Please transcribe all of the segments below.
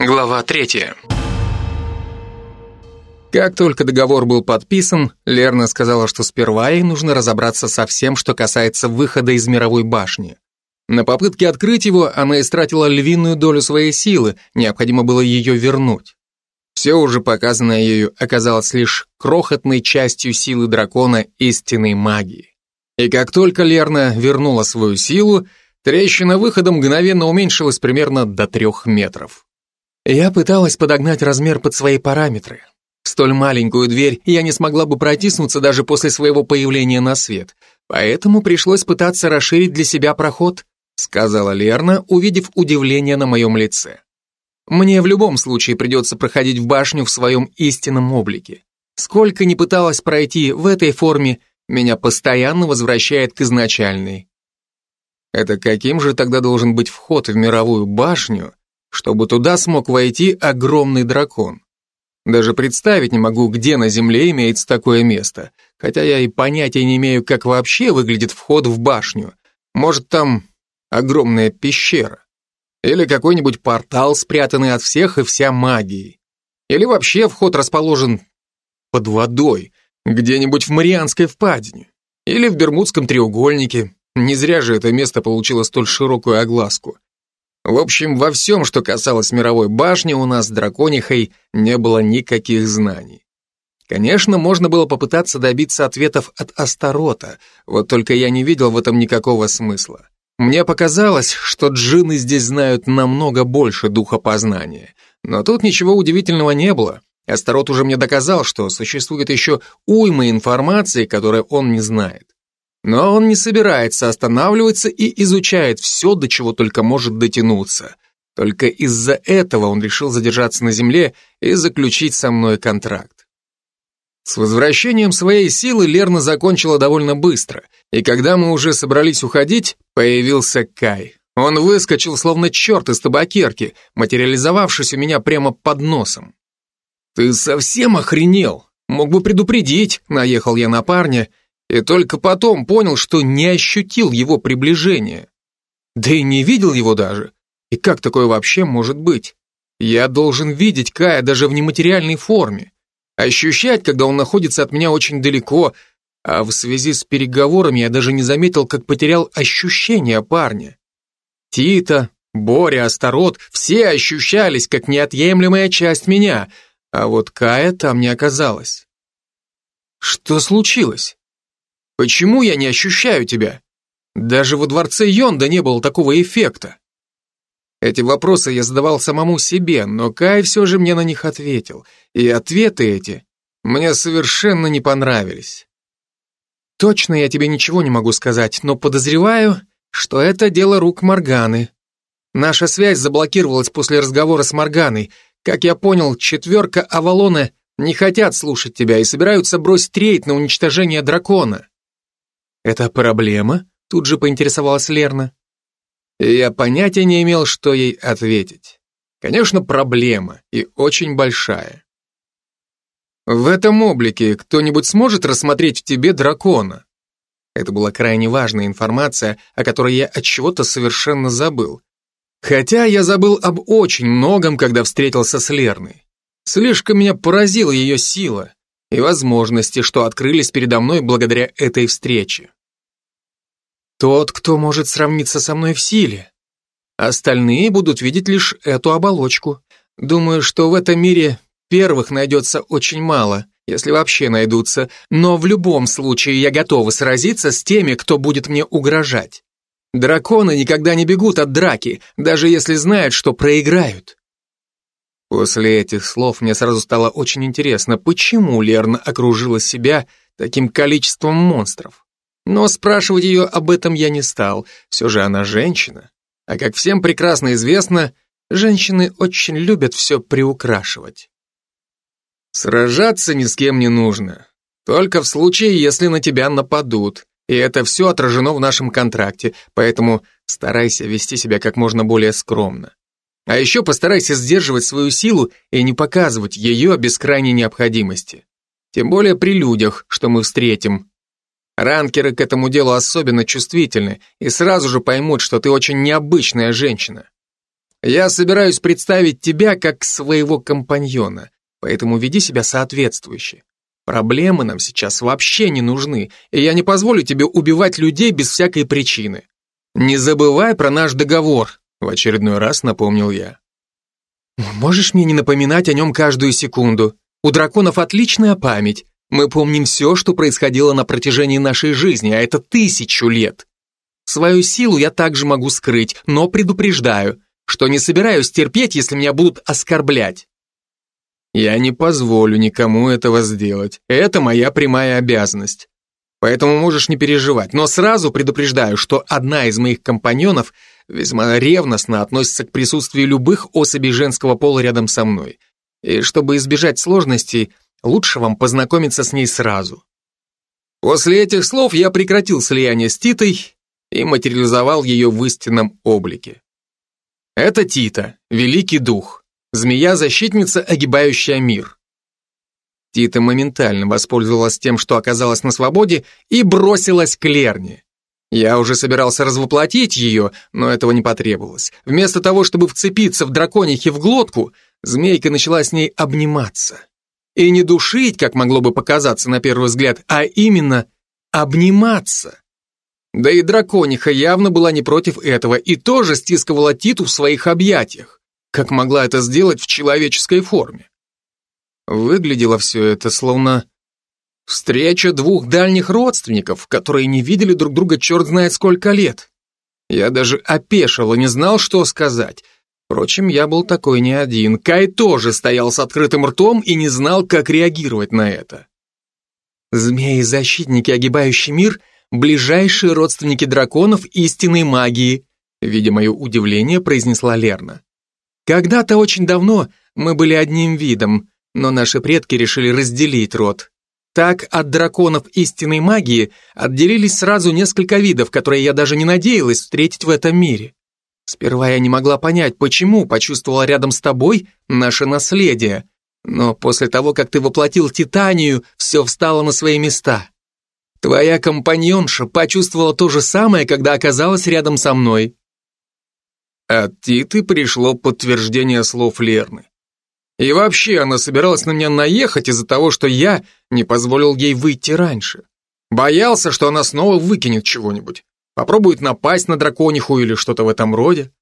Глава третья. Как только договор был подписан, Лерна сказала, что сперва ей нужно разобраться со всем, что касается выхода из мировой башни. На попытке открыть его она истратила львиную долю своей силы, необходимо было ее вернуть. Все уже показанное ею оказалось лишь крохотной частью силы дракона истинной магии. И как только Лерна вернула свою силу, трещина выхода мгновенно уменьшилась примерно до трех метров. Я пыталась подогнать размер под свои параметры. В столь маленькую дверь я не смогла бы протиснуться даже после своего появления на свет, поэтому пришлось пытаться расширить для себя проход, сказала Лерна, увидев удивление на моем лице. Мне в любом случае придется проходить в башню в своем истинном облике. Сколько ни пыталась пройти в этой форме, меня постоянно возвращает к изначальной. Это каким же тогда должен быть вход в мировую башню, чтобы туда смог войти огромный дракон. Даже представить не могу, где на Земле имеется такое место, хотя я и понятия не имею, как вообще выглядит вход в башню. Может, там огромная пещера? Или какой-нибудь портал, спрятанный от всех и вся магией? Или вообще вход расположен под водой, где-нибудь в Марианской впадине? Или в Бермудском треугольнике? Не зря же это место получило столь широкую огласку. В общем, во всем, что касалось мировой башни, у нас с драконихой не было никаких знаний. Конечно, можно было попытаться добиться ответов от Астарота, вот только я не видел в этом никакого смысла. Мне показалось, что джинны здесь знают намного больше духа познания. Но тут ничего удивительного не было. Астарот уже мне доказал, что существует еще уйма информации, которой он не знает. Но он не собирается останавливаться и изучает все, до чего только может дотянуться. Только из-за этого он решил задержаться на земле и заключить со мной контракт. С возвращением своей силы Лерна закончила довольно быстро, и когда мы уже собрались уходить, появился Кай. Он выскочил, словно черт из табакерки, материализовавшись у меня прямо под носом. «Ты совсем охренел? Мог бы предупредить», — наехал я на парня, и только потом понял, что не ощутил его приближения. Да и не видел его даже. И как такое вообще может быть? Я должен видеть Кая даже в нематериальной форме. Ощущать, когда он находится от меня очень далеко, а в связи с переговорами я даже не заметил, как потерял ощущение парня. Тита, Боря, Астарот все ощущались как неотъемлемая часть меня, а вот Кая там не оказалось. Что случилось? Почему я не ощущаю тебя? Даже во дворце Йонда не было такого эффекта. Эти вопросы я задавал самому себе, но Кай все же мне на них ответил. И ответы эти мне совершенно не понравились. Точно я тебе ничего не могу сказать, но подозреваю, что это дело рук Морганы. Наша связь заблокировалась после разговора с Морганой. Как я понял, четверка Авалона не хотят слушать тебя и собираются бросить рейд на уничтожение дракона. «Это проблема?» — тут же поинтересовалась Лерна. Я понятия не имел, что ей ответить. Конечно, проблема, и очень большая. В этом облике кто-нибудь сможет рассмотреть в тебе дракона? Это была крайне важная информация, о которой я от чего-то совершенно забыл. Хотя я забыл об очень многом, когда встретился с Лерной. Слишком меня поразила ее сила и возможности, что открылись передо мной благодаря этой встрече. Тот, кто может сравниться со мной в силе. Остальные будут видеть лишь эту оболочку. Думаю, что в этом мире первых найдется очень мало, если вообще найдутся, но в любом случае я готова сразиться с теми, кто будет мне угрожать. Драконы никогда не бегут от драки, даже если знают, что проиграют. После этих слов мне сразу стало очень интересно, почему Лерна окружила себя таким количеством монстров. Но спрашивать ее об этом я не стал, все же она женщина. А как всем прекрасно известно, женщины очень любят все приукрашивать. Сражаться ни с кем не нужно. Только в случае, если на тебя нападут. И это все отражено в нашем контракте, поэтому старайся вести себя как можно более скромно. А еще постарайся сдерживать свою силу и не показывать ее без крайней необходимости. Тем более при людях, что мы встретим. Ранкеры к этому делу особенно чувствительны и сразу же поймут, что ты очень необычная женщина. Я собираюсь представить тебя как своего компаньона, поэтому веди себя соответствующе. Проблемы нам сейчас вообще не нужны, и я не позволю тебе убивать людей без всякой причины. Не забывай про наш договор, в очередной раз напомнил я. Можешь мне не напоминать о нем каждую секунду? У драконов отличная память. Мы помним все, что происходило на протяжении нашей жизни, а это тысячу лет. Свою силу я также могу скрыть, но предупреждаю, что не собираюсь терпеть, если меня будут оскорблять. Я не позволю никому этого сделать. Это моя прямая обязанность. Поэтому можешь не переживать, но сразу предупреждаю, что одна из моих компаньонов весьма ревностно относится к присутствию любых особей женского пола рядом со мной. И чтобы избежать сложностей, лучше вам познакомиться с ней сразу. После этих слов я прекратил слияние с Титой и материализовал ее в истинном облике. Это Тита, великий дух, змея-защитница, огибающая мир. Тита моментально воспользовалась тем, что оказалась на свободе, и бросилась к Лерне. Я уже собирался развоплотить ее, но этого не потребовалось. Вместо того, чтобы вцепиться в драконихе в глотку, змейка начала с ней обниматься. И не душить, как могло бы показаться на первый взгляд, а именно обниматься. Да и дракониха явно была не против этого и тоже стискивала Титу в своих объятиях, как могла это сделать в человеческой форме. Выглядело все это словно встреча двух дальних родственников, которые не видели друг друга черт знает сколько лет. Я даже опешил и не знал, что сказать. Впрочем, я был такой не один. Кай тоже стоял с открытым ртом и не знал, как реагировать на это. Змеи-защитники, огибающий мир — ближайшие родственники драконов истинной магии, видя мое удивление, произнесла Лерна. Когда-то очень давно мы были одним видом, но наши предки решили разделить род. Так от драконов истинной магии отделились сразу несколько видов, которые я даже не надеялась встретить в этом мире. Сперва я не могла понять, почему почувствовала рядом с тобой наше наследие, но после того, как ты воплотил Титанию, все встало на свои места. Твоя компаньонша почувствовала то же самое, когда оказалась рядом со мной. От Титы пришло подтверждение слов Лерны. И вообще, она собиралась на меня наехать из-за того, что я не позволил ей выйти раньше. Боялся, что она снова выкинет чего-нибудь. Попробует напасть на дракониху или что-то в этом роде.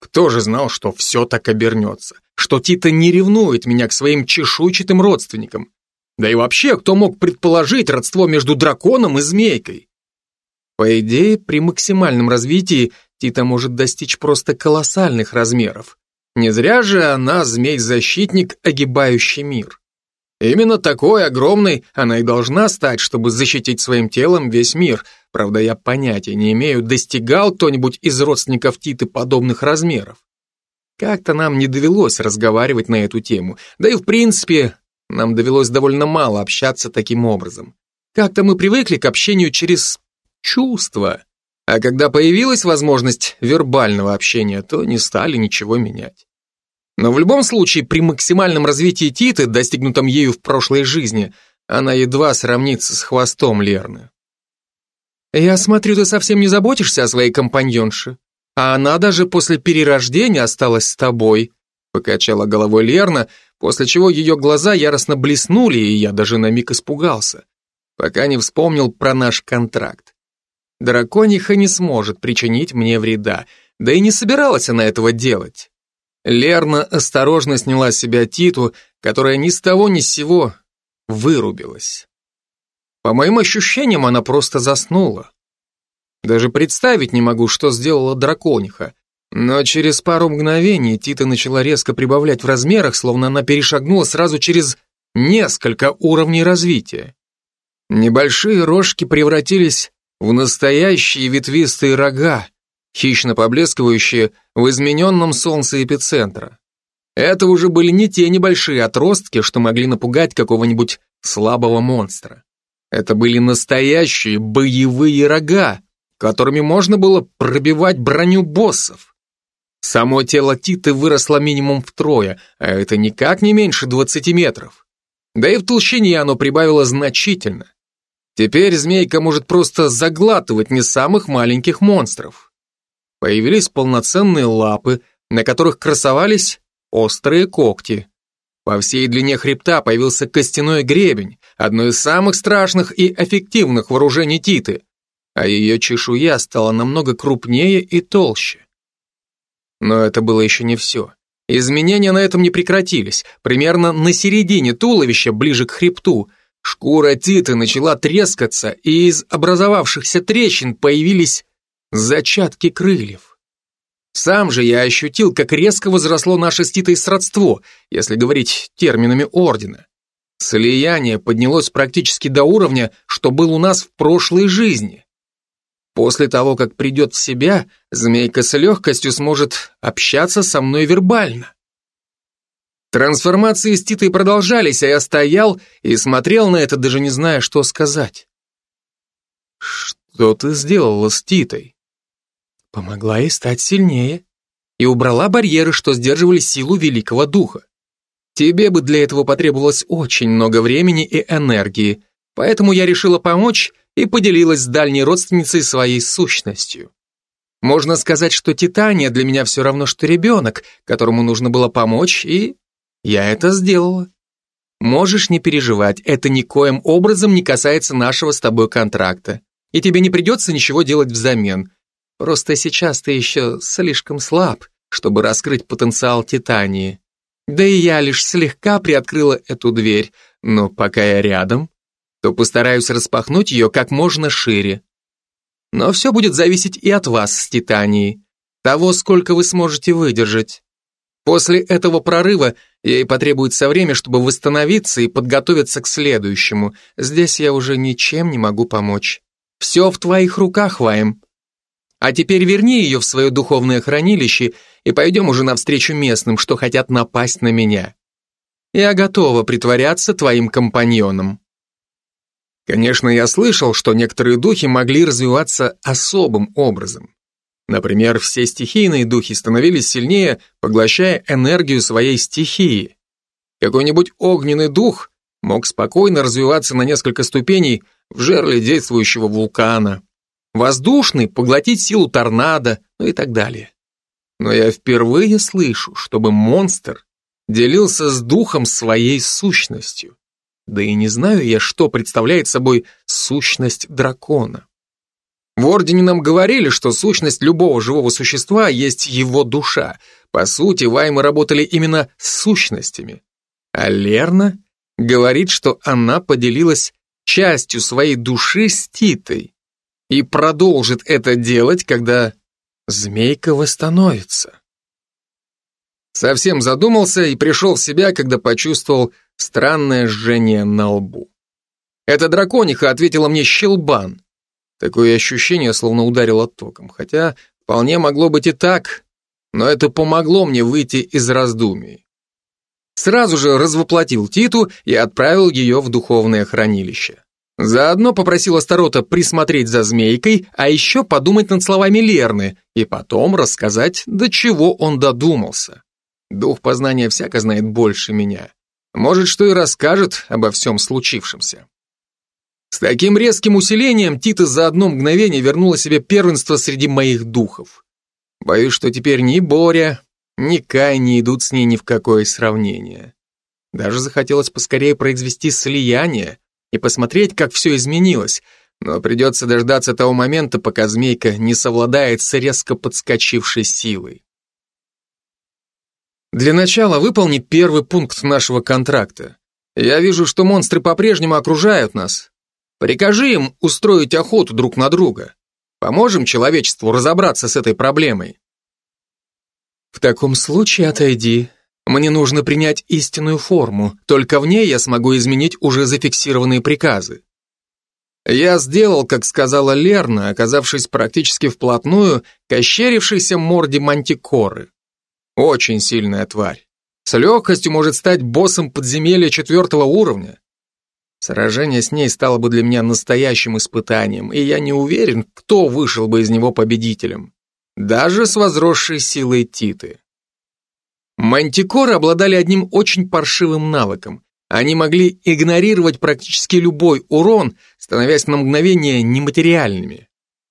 Кто же знал, что все так обернется? Что Тита не ревнует меня к своим чешуйчатым родственникам? Да и вообще, кто мог предположить родство между драконом и змейкой? По идее, при максимальном развитии Тита может достичь просто колоссальных размеров. Не зря же она змей-защитник, огибающий мир. Именно такой огромной она и должна стать, чтобы защитить своим телом весь мир. Правда, я понятия не имею, достигал кто-нибудь из родственников Титы подобных размеров. Как-то нам не довелось разговаривать на эту тему. Да и в принципе, нам довелось довольно мало общаться таким образом. Как-то мы привыкли к общению через чувства. А когда появилась возможность вербального общения, то не стали ничего менять. Но в любом случае, при максимальном развитии Титы, достигнутом ею в прошлой жизни, она едва сравнится с хвостом Лерны. «Я смотрю, ты совсем не заботишься о своей компаньонше, а она даже после перерождения осталась с тобой», покачала головой Лерна, после чего ее глаза яростно блеснули, и я даже на миг испугался, пока не вспомнил про наш контракт. Дракониха не сможет причинить мне вреда, да и не собиралась она этого делать. Лерна осторожно сняла с себя Титу, которая ни с того ни с сего вырубилась. По моим ощущениям, она просто заснула. Даже представить не могу, что сделала дракониха. Но через пару мгновений Тита начала резко прибавлять в размерах, словно она перешагнула сразу через несколько уровней развития. Небольшие рожки превратились в настоящие ветвистые рога, хищно поблескивающие в измененном солнце эпицентра. Это уже были не те небольшие отростки, что могли напугать какого-нибудь слабого монстра. Это были настоящие боевые рога, которыми можно было пробивать броню боссов. Само тело Титы выросло минимум втрое, а это никак не меньше 20 метров. Да и в толщине оно прибавило значительно. Теперь змейка может просто заглатывать не самых маленьких монстров. Появились полноценные лапы, на которых красовались острые когти. По всей длине хребта появился костяной гребень, одно из самых страшных и эффективных вооружений Титы, а ее чешуя стала намного крупнее и толще. Но это было еще не все. Изменения на этом не прекратились. Примерно на середине туловища, ближе к хребту, шкура Титы начала трескаться, и из образовавшихся трещин появились зачатки крыльев. Сам же я ощутил, как резко возросло наше с Титой сродство, если говорить терминами Ордена. Слияние поднялось практически до уровня, что был у нас в прошлой жизни. После того, как придет в себя, змейка с легкостью сможет общаться со мной вербально. Трансформации с Титой продолжались, а я стоял и смотрел на это, даже не зная, что сказать. «Что ты сделала с Титой?» «Помогла ей стать сильнее и убрала барьеры, что сдерживали силу Великого Духа. Тебе бы для этого потребовалось очень много времени и энергии, поэтому я решила помочь и поделилась с дальней родственницей своей сущностью. Можно сказать, что Титания для меня все равно, что ребенок, которому нужно было помочь, и я это сделала. Можешь не переживать, это никоим образом не касается нашего с тобой контракта, и тебе не придется ничего делать взамен. Просто сейчас ты еще слишком слаб, чтобы раскрыть потенциал Титании. Да и я лишь слегка приоткрыла эту дверь, но пока я рядом, то постараюсь распахнуть ее как можно шире. Но все будет зависеть и от вас с Титанией, того, сколько вы сможете выдержать. После этого прорыва ей потребуется время, чтобы восстановиться и подготовиться к следующему. Здесь я уже ничем не могу помочь. Все в твоих руках, Вайм. А теперь верни ее в свое духовное хранилище и пойдем уже навстречу местным, что хотят напасть на меня. Я готова притворяться твоим компаньоном. Конечно, я слышал, что некоторые духи могли развиваться особым образом. Например, все стихийные духи становились сильнее, поглощая энергию своей стихии. Какой-нибудь огненный дух мог спокойно развиваться на несколько ступеней в жерле действующего вулкана. Воздушный поглотить силу торнадо, ну и так далее. Но я впервые слышу, чтобы монстр делился с духом своей сущностью. Да и не знаю я, что представляет собой сущность дракона. В Ордене нам говорили, что сущность любого живого существа есть его душа. По сути, ваймы работали именно с сущностями. А Лерна говорит, что она поделилась частью своей души с Титой и продолжит это делать, когда змейка восстановится. Совсем задумался и пришел в себя, когда почувствовал странное жжение на лбу. Эта дракониха ответила мне щелбан. Такое ощущение, словно ударило током, хотя вполне могло быть и так, но это помогло мне выйти из раздумий. Сразу же развоплотил Титу и отправил ее в духовное хранилище. Заодно попросил Астарота присмотреть за змейкой, а еще подумать над словами Лерны и потом рассказать, до чего он додумался. Дух познания всяко знает больше меня. Может, что и расскажет обо всем случившемся. С таким резким усилением Тита за одно мгновение вернула себе первенство среди моих духов. Боюсь, что теперь ни Боря, ни Кай не идут с ней ни в какое сравнение. Даже захотелось поскорее произвести слияние и посмотреть, как все изменилось, но придется дождаться того момента, пока змейка не совладает с резко подскочившей силой. Для начала выполни первый пункт нашего контракта. Я вижу, что монстры по-прежнему окружают нас. Прикажи им устроить охоту друг на друга. Поможем человечеству разобраться с этой проблемой. В таком случае отойди. Мне нужно принять истинную форму, только в ней я смогу изменить уже зафиксированные приказы. Я сделал, как сказала Лерна, оказавшись практически вплотную к ощерившейся морде мантикоры. Очень сильная тварь. С легкостью может стать боссом подземелья четвертого уровня. Сражение с ней стало бы для меня настоящим испытанием, и я не уверен, кто вышел бы из него победителем. Даже с возросшей силой Титы. Мантикоры обладали одним очень паршивым навыком. Они могли игнорировать практически любой урон, становясь на мгновение нематериальными.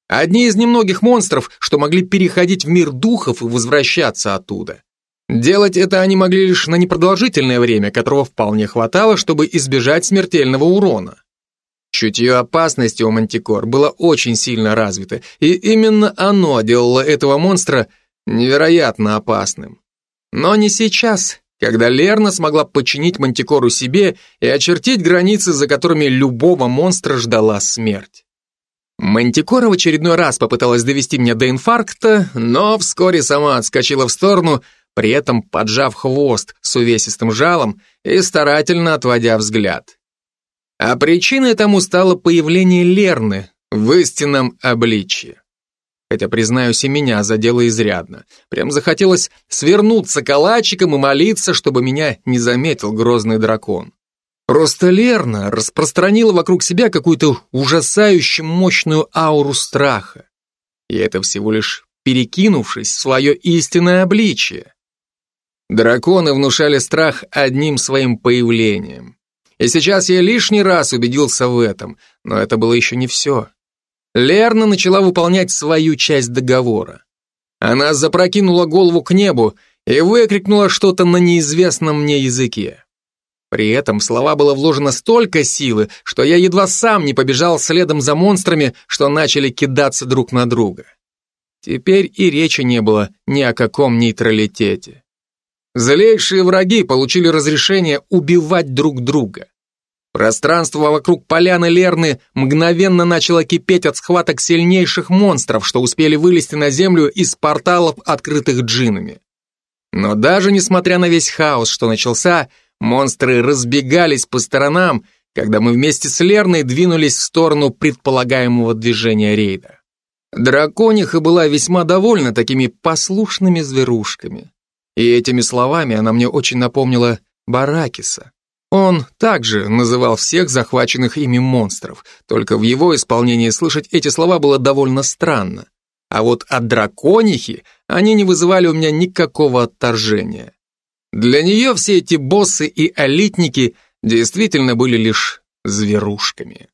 Одни из немногих монстров, что могли переходить в мир духов и возвращаться оттуда. Делать это они могли лишь на непродолжительное время, которого вполне хватало, чтобы избежать смертельного урона. Чутье опасности у мантикор было очень сильно развито, и именно оно делало этого монстра невероятно опасным. Но не сейчас, когда Лерна смогла подчинить мантикору себе и очертить границы, за которыми любого монстра ждала смерть. Мантикора в очередной раз попыталась довести меня до инфаркта, но вскоре сама отскочила в сторону, при этом поджав хвост с увесистым жалом и старательно отводя взгляд. А причиной тому стало появление Лерны в истинном обличье. Хотя, признаюсь, и меня задело изрядно. Прям захотелось свернуться калачиком и молиться, чтобы меня не заметил грозный дракон. Просто Лерна распространила вокруг себя какую-то ужасающе мощную ауру страха. И это всего лишь перекинувшись в свое истинное обличие. Драконы внушали страх одним своим появлением. И сейчас я лишний раз убедился в этом, но это было еще не все. Лерна начала выполнять свою часть договора. Она запрокинула голову к небу и выкрикнула что-то на неизвестном мне языке. При этом слова было вложено столько силы, что я едва сам не побежал следом за монстрами, что начали кидаться друг на друга. Теперь и речи не было ни о каком нейтралитете. Злейшие враги получили разрешение убивать друг друга. Пространство вокруг поляны Лерны мгновенно начало кипеть от схваток сильнейших монстров, что успели вылезти на землю из порталов, открытых джинами. Но даже несмотря на весь хаос, что начался, монстры разбегались по сторонам, когда мы вместе с Лерной двинулись в сторону предполагаемого движения рейда. Дракониха была весьма довольна такими послушными зверушками. И этими словами она мне очень напомнила Баракиса. Он также называл всех захваченных ими монстров, только в его исполнении слышать эти слова было довольно странно. А вот от драконихи они не вызывали у меня никакого отторжения. Для нее все эти боссы и элитники действительно были лишь зверушками.